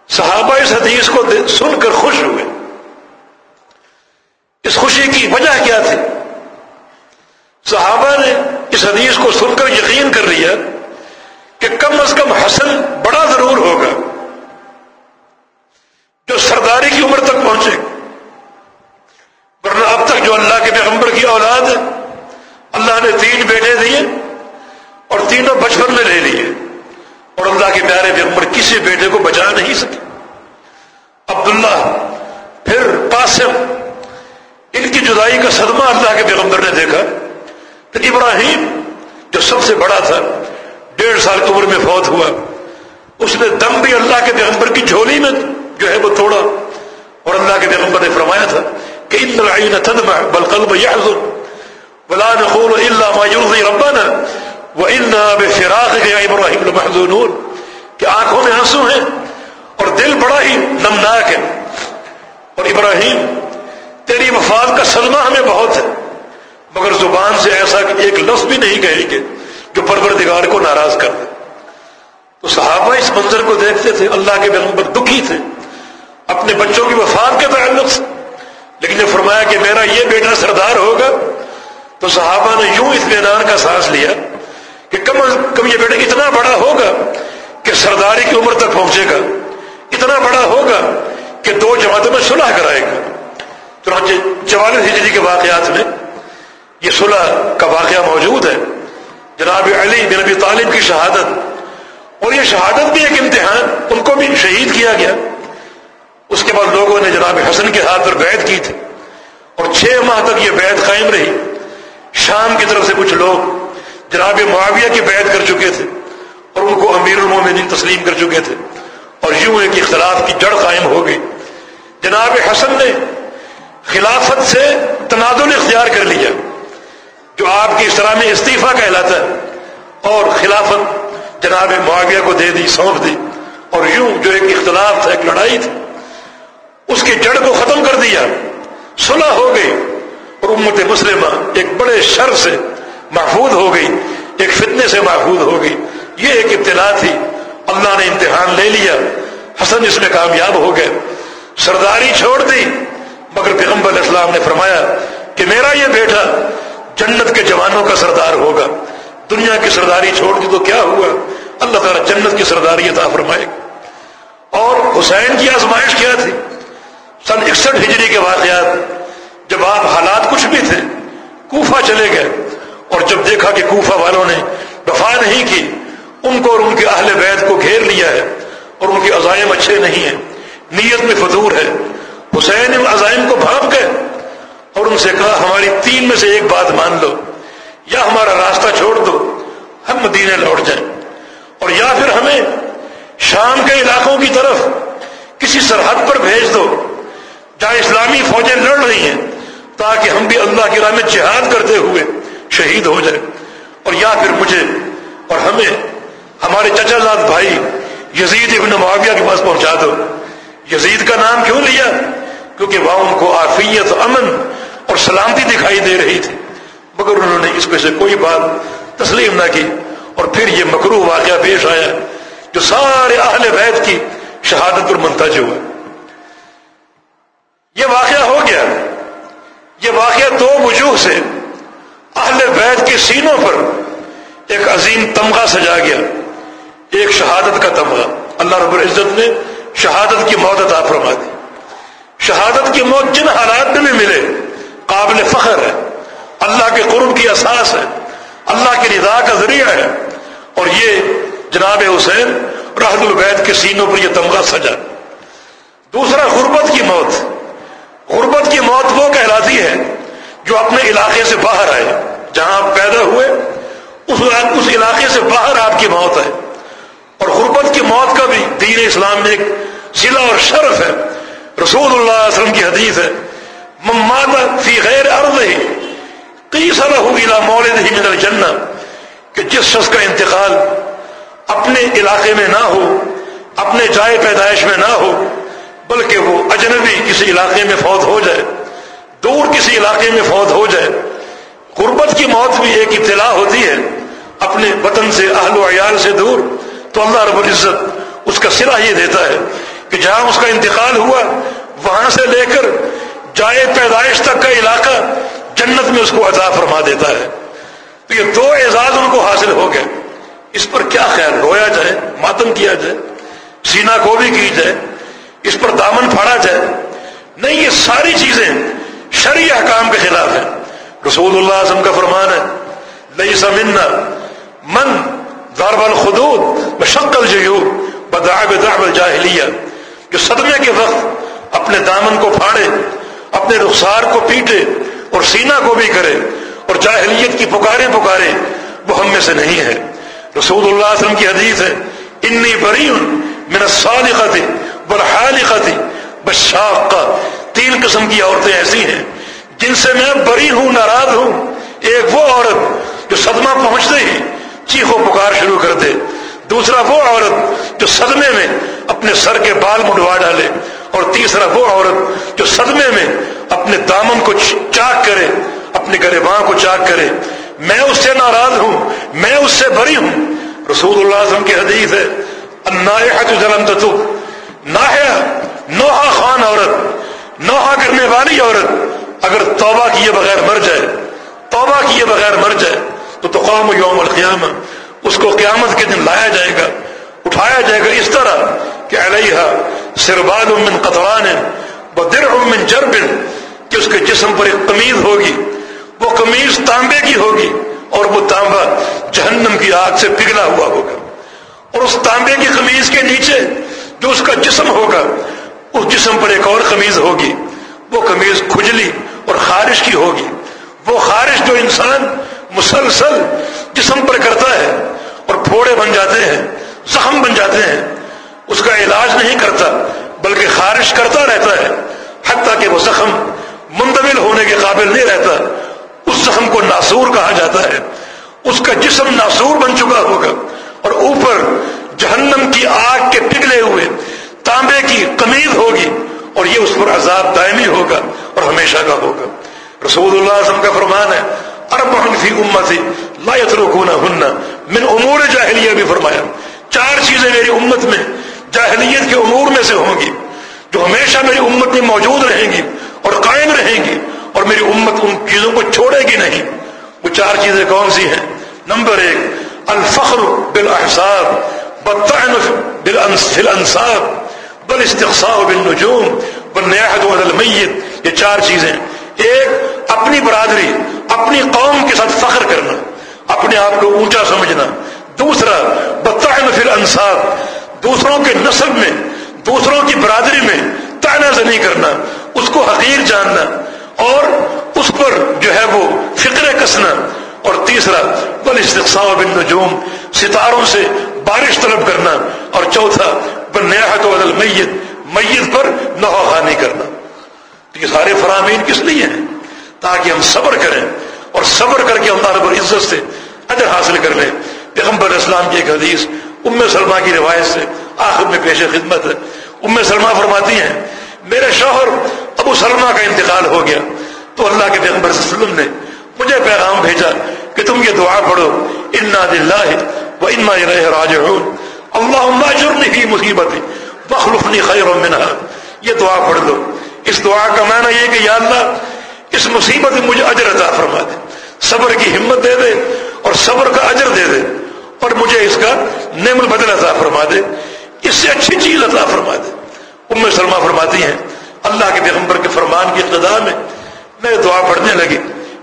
صحابہ اس حدیث کو سن کر خوش ہوئے۔ اس خوشی کی وجہ کیا تھی؟ صحابہ نے اس حدیث کو سن کر یقین کر لیا کہ کم از کم حسن بڑا ضرور ہوگا۔ جو سرداری کی عمر تک پہنچے۔ ورنہ اب تک جو اللہ کے پیغمبر کی اولاد ہے، اللہ نے تین بیٹے دیے اور تینوں بچپن میں لے لیے۔ اور اللہ کے پیارے پیغمبر کسی بیٹے کو بچا نہیں سکے۔ عبداللہ، پھر قاسم، ان کی جدائی کا صدمہ اللہ کے پیغمبر نے دیکھا۔ پھر ابراہیم، جو سب سے بڑا تھا، ڈیڑھ سال کی عمر میں فوت ہوا۔ اس نے دم بھی اللہ کے پیغمبر کی جھولی میں جو ہے وہ توڑا اور اللہ کے پیغمبر نے فرمایا تھا کہ ان العین تدمع بل قلب يحزن ولا نقول الا ما يرضي ربنا وانا بفراقك يا ابراهيم لمحزونون کہ آنکھوں میں آنسو ہیں اور دل بڑا ہی نمناک ہے اور ابراہیم، تیری وفات کا صدمہ ہمیں بہت ہے، مگر زبان سے ایسا کہ ایک لفظ بھی نہیں کہیں گے جو پروردگار کو ناراض کر دے۔ تو صحابہ اس منظر کو دیکھتے تھے، اللہ کے پیغمبر دکھی تھے۔ اپنے بچوں کی وفات کے تعلق سے۔ لیکن جب فرمایا کہ میرا یہ بیٹا سردار ہوگا، تو صحابہ نے یوں اس میدان کا سانس لیا کہ کم از کم یہ بیٹا اتنا بڑا ہوگا کہ سرداری کی عمر تک پہنچے گا۔ اتنا بڑا ہوگا کہ دو جماعتوں میں صلح کرائے گا۔ چنانچہ چوالیس ہجری کے واقعات میں یہ صلح کا واقعہ موجود ہے۔ جناب علی بن ابی طالب کی شہادت۔ اور یہ شہادت بھی ایک امتحان، ان کو بھی شہید کیا گیا۔ اس کے بعد لوگوں نے جناب حسن کے ہاتھ پر بیعت کی تھی اور چھ ماہ تک یہ بیعت قائم رہی۔ شام کی طرف سے کچھ لوگ جناب معاویہ کی بیعت کر چکے تھے اور ان کو امیر المومنین تسلیم کر چکے تھے اور یوں ایک اختلاف کی جڑ قائم ہو گئی۔ جناب حسن نے خلافت سے تنازل اختیار کر لیا، جو آپ کی طرح میں استعفی کہلاتا ہے۔ اور خلافت جناب معاویہ کو دے دی، سونپ دی۔ اور یوں جو ایک اختلاف تھا، ایک لڑائی تھی۔ اس کی جڑ کو ختم کر دیا، صلح ہو گئی اور امت مسلمہ ایک بڑے شر سے محفوظ ہو گئی، ایک فتنے سے محفوظ ہو گئی۔ یہ ایک ابتلا تھی۔ اللہ نے امتحان لے لیا۔ حسن اس میں کامیاب ہو گئے۔ سرداری چھوڑ دی، مگر پیغمبر اسلام نے فرمایا کہ میرا یہ بیٹا جنت کے جوانوں کا سردار ہوگا۔ دنیا کی سرداری چھوڑ دی تو کیا ہوا؟ اللہ تعالیٰ جنت کی سرداری عطا فرمائے۔ اور حسین کی آزمائش کیا تھی؟ سن اکسٹھ ہجری کے واقعات، جب آپ حالات کچھ بھی تھے، کوفہ چلے گئے اور جب دیکھا کہ کوفہ والوں نے وفا نہیں کی، ان کو اور ان کے اہل بیت کو گھیر لیا ہے اور ان کے عزائم اچھے نہیں ہیں، نیت میں فطور ہے۔ حسین ان عزائم کو بھاپ گئے اور ان سے کہا، ہماری تین میں سے ایک بات مان لو، یا ہمارا راستہ چھوڑ دو، ہم مدینے لوٹ جائیں۔ اور یا پھر ہمیں شام کے علاقوں کی طرف کسی سرحد پر بھیج دو۔ جہاں اسلامی فوجیں لڑ رہی ہیں، تاکہ ہم بھی اللہ کی راہ میں جہاد کرتے ہوئے شہید ہو جائیں۔ اور یا پھر مجھے اور ہمیں، ہمارے چچا لاد بھائی یزید ابن معاویہ کے پاس پہنچا دو۔ یزید کا نام کیوں لیا؟ کیونکہ وہاں ان کو آفیت امن اور سلامتی دکھائی دے رہی تھی۔ مگر انہوں نے اس میں سے کوئی بات تسلیم نہ کی۔ اور پھر یہ مکرو واقعہ پیش آیا، جو سارے اہل بیت کی شہادت پر منتج ہوا۔ یہ واقعہ ہو گیا۔ یہ واقعہ دو وجوہ سے اہل بیت کے سینوں پر ایک عظیم تمغہ سجا گیا۔ ایک شہادت کا تمغہ۔ اللہ رب العزت نے شہادت کی موت عطا فرما دی۔ شہادت کی موت جن حالات میں بھی ملے، قابل فخر ہے۔ اللہ کے قرب کی اساس ہے۔ اللہ کی رضا کا ذریعہ ہے۔ اور یہ جناب حسین رحد البید کے سینوں پر یہ تمغہ سجا۔ دوسرا غربت کی موت۔ غربت کی موت وہ کہلاتی ہے جو اپنے علاقے سے باہر آئے۔ جہاں آپ پیدا ہوئے، اس اس علاقے سے باہر آپ کی موت ہے۔ اور غربت کی موت کا بھی دین اسلام میں ایک ضلع اور شرف ہے۔ رسول اللہ علیہ وسلم کی حدیث ہے مماد فی غیر عرض ہی کئی سال ہو مولد ہی من الجنہ کہ جس شخص کا انتقال اپنے علاقے میں نہ ہو، اپنے جائے پیدائش میں نہ ہو بلکہ وہ اجنبی کسی علاقے میں فوت ہو جائے، دور کسی علاقے میں فوت ہو جائے۔ غربت کی موت بھی ایک اطلاع ہوتی ہے۔ اپنے وطن سے، اہل و عیال سے دور۔ تو اللہ رب العزت اس کا سرا یہ دیتا ہے کہ جہاں اس کا انتقال ہوا، وہاں سے لے کر جائے پیدائش تک کا علاقہ جنت میں اس کو عطا فرما دیتا ہے۔ تو یہ دو اعزاز ان کو حاصل ہو گئے۔ اس پر کیا خیال؟ رویا جائے، ماتم کیا جائے سینا کو بھی کی جائے۔ اس پر دامن پھاڑا جائے۔ نہیں، یہ ساری چیزیں شرعی حکام کے خلاف رسول اللہ اعظم کا فرمان ہے لئی سمنا من ضرب الخدود بشکل جو بدعب دعب الجاہلیہ۔ جو صدمے کے وقت اپنے دامن کو پھاڑے، اپنے رخسار کو پیٹے اور سینہ کو بھی کرے اور جاہلیت کی پکارے پکارے، وہ ہم میں سے نہیں ہے۔ رسول اللہ علیہ وسلم کی حدیث ہے، انی بری ہوں میرا صادقہ برحالقہ تھی بشاق تین قسم کی عورتیں ایسی ہیں، جن سے میں بری ہوں، ناراض ہوں۔ ایک وہ عورت جو صدمہ پہنچتے ہی چیخو پکار شروع کر دے۔ دوسرا وہ عورت جو صدمے میں اپنے سر کے بال مڈوا ڈالے۔ اور تیسرا وہ عورت جو صدمے میں اپنے دامن کو چاک کرے، اپنے گرباں کو چاک کرے۔ میں اس سے ناراض ہوں، میں اس سے بری ہوں۔ رسول اللہ وسلم کی حدیث ہے تو ناحیا نوحا خان عورت نوحا کرنے والی عورت، اگر توبہ کیے بغیر مر جائے، توبہ کیے بغیر مر جائے، تو تو قوم یوم القیامہ، اس کو قیامت کے دن لایا جائے گا، اٹھایا جائے گا اس طرح کہ علیہ سربال من قطران بدر من جرب، کہ اس کے جسم پر ایک قمیض ہوگی، وہ قمیض تانبے کی ہوگی، اور وہ تانبا جہنم کی آگ سے پگھلا ہوا ہوگا۔ اور اس تانبے کی قمیض کے نیچے جو اس کا جسم ہوگا، اس جسم پر ایک اور قمیض ہوگی۔ وہ قمیض کھجلی اور خارش کی ہوگی۔ وہ خارش جو انسان مسلسل جسم پر کرتا ہے اور پھوڑے بن جاتے ہیں، زخم بن جاتے ہیں، اس کا علاج نہیں کرتا، بلکہ خارش کرتا رہتا ہے، حتیٰ کہ وہ زخم مندمل ہونے کے قابل نہیں رہتا۔ اس زخم کو ناسور کہا جاتا ہے۔ اس کا جسم ناسور بن چکا ہوگا اور اوپر جہنم کی آگ کے پگھلے ہوئے، تانبے کی قمیض ہوگی اور یہ اس پر عذاب دائمی ہوگا اور ہمیشہ کا ہوگا۔ رسول اللہ وسلم کا فرمان ہے ارب فی امت لا یترکونہ ہننا من امور جاہلیہ بھی فرمایا، چار چیزیں میری امت میں جاہلیت کے امور میں سے ہوں گی، جو ہمیشہ میری امت میں موجود رہیں گی اور قائم رہیں گی اور میری امت ان چیزوں کو چھوڑے گی نہیں۔ وہ چار چیزیں کون سی ہیں؟ نمبر ایک، الفخر بالاحساب بالطعن بالانصاب بل استقصاء بالنجوم بالنیاحت علی المیت یہ چار چیزیں۔ ایک، اپنی برادری، اپنی قوم کے ساتھ فخر کرنا، اپنے آپ کو اونچا سمجھنا۔ دوسرا بطعن فی الانصاب دوسروں کے نسب میں، دوسروں کی برادری میں تانا زنی کرنا، اس کو حقیر جاننا، اور اس پر جو ہے وہ فکر کسنا۔ اور تیسرا، بل استقصاء بن نجوم ستاروں سے بارش طلب کرنا، اور چوتھا، بل نیاحت بدل میت میت پر نہو خانی کرنا۔ تو یہ سارے فرامین کس لیے ہیں؟ تاکہ ہم صبر کریں، اور صبر کر کے اللہ رب العزت سے اجر حاصل کر لیں۔ پیغمبر اسلام کی ایک حدیث، ام سلمہ کی روایت سے آخر میں پیش خدمت ہے۔ ام سلمہ فرماتی ہیں، میرے شوہر ابو سلمہ کا انتقال ہو گیا۔ تو اللہ کے پیغمبر صلی اللہ علیہ وسلم نے مجھے پیغام بھیجا کہ تم یہ دعا پڑھو۔ انا دلہ و انا الیہ راجعون۔ اللہم اجرنی فی مصیبتی واخلفنی خیر منها۔ یہ دعا پڑھ لو۔ اس دعا کا معنی یہ کہ یا اللہ، اس مصیبت میں مجھے اجر عطا فرما دے۔ صبر کی ہمت دے دے اور صبر کا اجر دے دے۔ اور مجھے اس کا نعم البدل عطا فرما دے۔ اس سے اچھی چیز عطا فرما دے۔ ام سلمہ فرماتی ہیں، اللہ کے پیغمبر کے فرمان کی ابتدا میں میں دعا پڑھنے لگی۔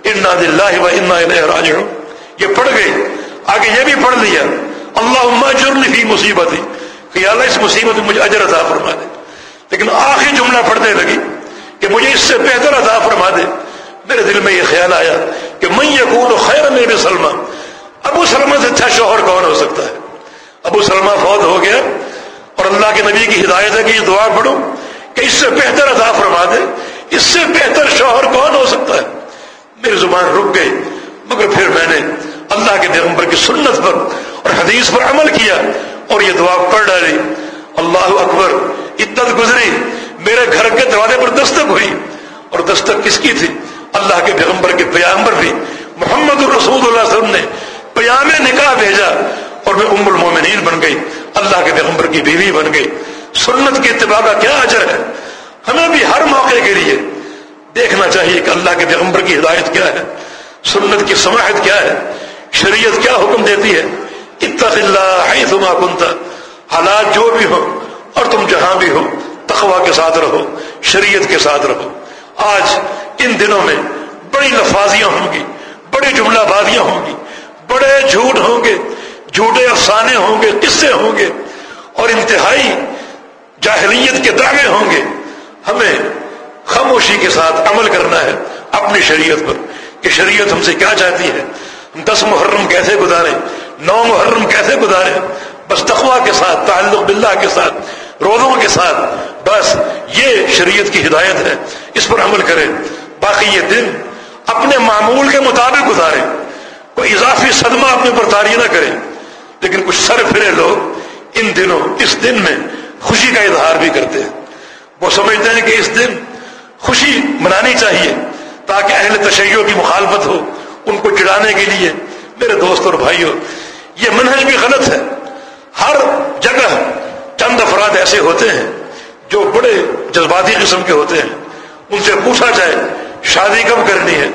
انا دلہ و انا الیہ راجعون یہ پڑھ گئی آگے یہ بھی پڑھ لیا اللہ جرم فی مصیبت کہ اللہ اس مصیبت میں مجھے اجر عطا فرما دے لیکن آخری جملہ پڑھنے لگی کہ مجھے اس سے بہتر عطا فرما دے میرے دل میں یہ خیال آیا کہ میں یقول خیر میرے سلمہ ابو سلمہ سے اچھا شوہر کون ہو سکتا ہے ابو سلمہ فوت ہو گیا اور اللہ کے نبی کی ہدایت ہے کہ یہ دعا پڑھو کہ اس سے بہتر عطا فرما دے اس سے بہتر شوہر کون ہو سکتا ہے میری زبان رک گئی، مگر پھر میں نے اللہ کے پیغمبر کی سنت پر اور حدیث پر عمل کیا اور یہ دعا پڑھ ڈالی۔ اللہ اکبر عدت گزری، میرے گھر کے دروازے پر دستک ہوئی۔ اور دستک کس کی تھی؟ اللہ کے پیغمبر کے پیامبر بھی محمد الرسول اللہ علیہ وسلم نے پیام نکاح بھیجا اور میں ام المومنین بن گئی۔ اللہ کے پیغمبر کی بیوی بن گئی۔ سنت کے اتباع کا کیا اجر ہے؟ ہمیں بھی ہر موقع کے لیے دیکھنا چاہیے کہ اللہ کے پیغمبر کی ہدایت کیا ہے، سنت کی سماحت کیا ہے، شریعت کیا حکم دیتی ہے۔ اتق اللہ حیثما کنتا حالات جو بھی ہو اور تم جہاں بھی ہو تخوا کے ساتھ رہو، شریعت کے ساتھ رہو۔ آج ان دنوں میں بڑی لفاظیاں ہوں گی، بڑی جملہ بازیاں ہوں گی، بڑے جھوٹ ہوں گے، جھوٹے افسانے ہوں گے، قصے ہوں گے اور انتہائی جاہلیت کے دعوے ہوں گے۔ ہمیں خاموشی کے ساتھ عمل کرنا ہے اپنی شریعت پر کہ شریعت ہم سے کیا چاہتی ہے؟ ہم دس محرم کیسے گزارے نو محرم کیسے گزارے بس تخوا کے ساتھ، تعلق باللہ کے ساتھ، روزوں کے ساتھ، بس یہ شریعت کی ہدایت ہے۔ اس پر عمل کریں۔ باقی یہ دن اپنے معمول کے مطابق گزارے کوئی اضافی صدمہ اپنے پر تاری نہ کریں۔ لیکن کچھ سر پھرے لوگ ان دنوں، اس دن میں خوشی کا اظہار بھی کرتے ہیں۔ وہ سمجھتے ہیں کہ اس دن خوشی منانی چاہیے تاکہ اہل تشیعوں کی مخالفت ہو، ان کو چڑھانے کے لیے۔ میرے دوست اور بھائیوں یہ منہج بھی غلط ہے۔ ہر جگہ چند افراد ایسے ہوتے ہیں جو بڑے جذباتی قسم کے ہوتے ہیں۔ ان سے پوچھا جائے، شادی کب کرنی ہے؟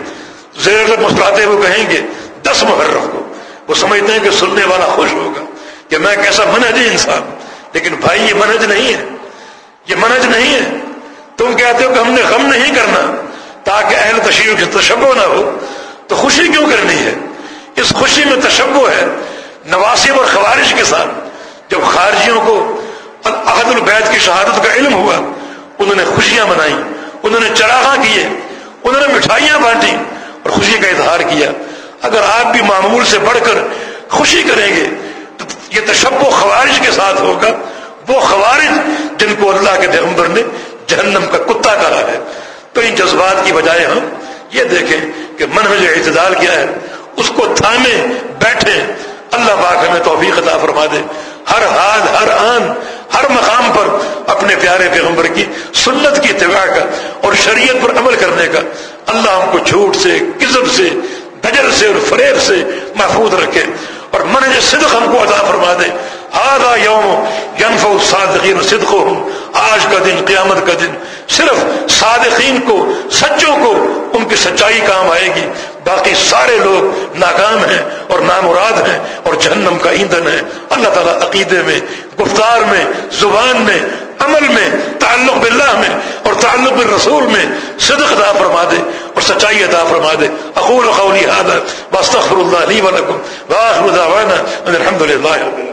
زیر مسکراتے ہوئے کہیں گے، دس محرم کو۔ وہ سمجھتے ہیں کہ سننے والا خوش ہوگا کہ میں کیسا منہج انسان لیکن بھائی، یہ منہج نہیں ہے۔ یہ منہج نہیں ہے۔ تم کہتے ہو کہ ہم نے غم نہیں کرنا، تاکہ اہل تشریح کی تشبو نہ ہو۔ تو خوشی کیوں کرنی ہے؟ اس خوشی میں تشبو ہے نواسب اور خوارش کے ساتھ۔ جب خارجیوں کو عہد البید کی شہادت کا علم ہوا، انہوں نے خوشیاں منائی انہوں نے چراغاں کیے، انہوں نے مٹھائیاں بانٹی اور خوشی کا اظہار کیا۔ اگر آپ بھی معمول سے بڑھ کر خوشی کریں گے، تو یہ تشب و خوارش کے ساتھ ہوگا۔ وہ خوارج جن کو اللہ کے پیغمبر نے جہنم کا کتا کہا ہے۔ تو ان جذبات کی بجائے ہم یہ دیکھیں کہ منہج اعتدال کیا ہے۔ اس کو تھامے، بیٹھے۔ اللہ پاک ہمیں توفیق عطا فرما دے۔ ہر حال، ہر آن، ہر مقام پر اپنے پیارے پیغمبر کی سنت کی اتباع کا اور شریعت پر عمل کرنے کا۔ اللہ ہم کو جھوٹ سے کزب سے دجر سے اور فریب سے محفوظ رکھے۔ اور من صدق ہم کو عطا فرما دے۔ آدھا یوم ینف صادقین صدق آج کا دن، قیامت کا دن. صرف صادقین کو، سچوں کو ان کی سچائی کام آئے گی. باقی سارے لوگ ناکام ہیں اور نامراد ہیں اور جہنم کا ایندھن ہے. اللہ تعالیٰ عقیدے میں، گفتار میں، زبان میں، عمل میں، تعلق باللہ میں اور تعلق بالرسول میں صدق ادا فرما دے اور سچائی ادا فرما دے. اقول قولی هذا واستغفر الله لي ولكم. واخر دعوانا ان الحمد لله رب العالمين.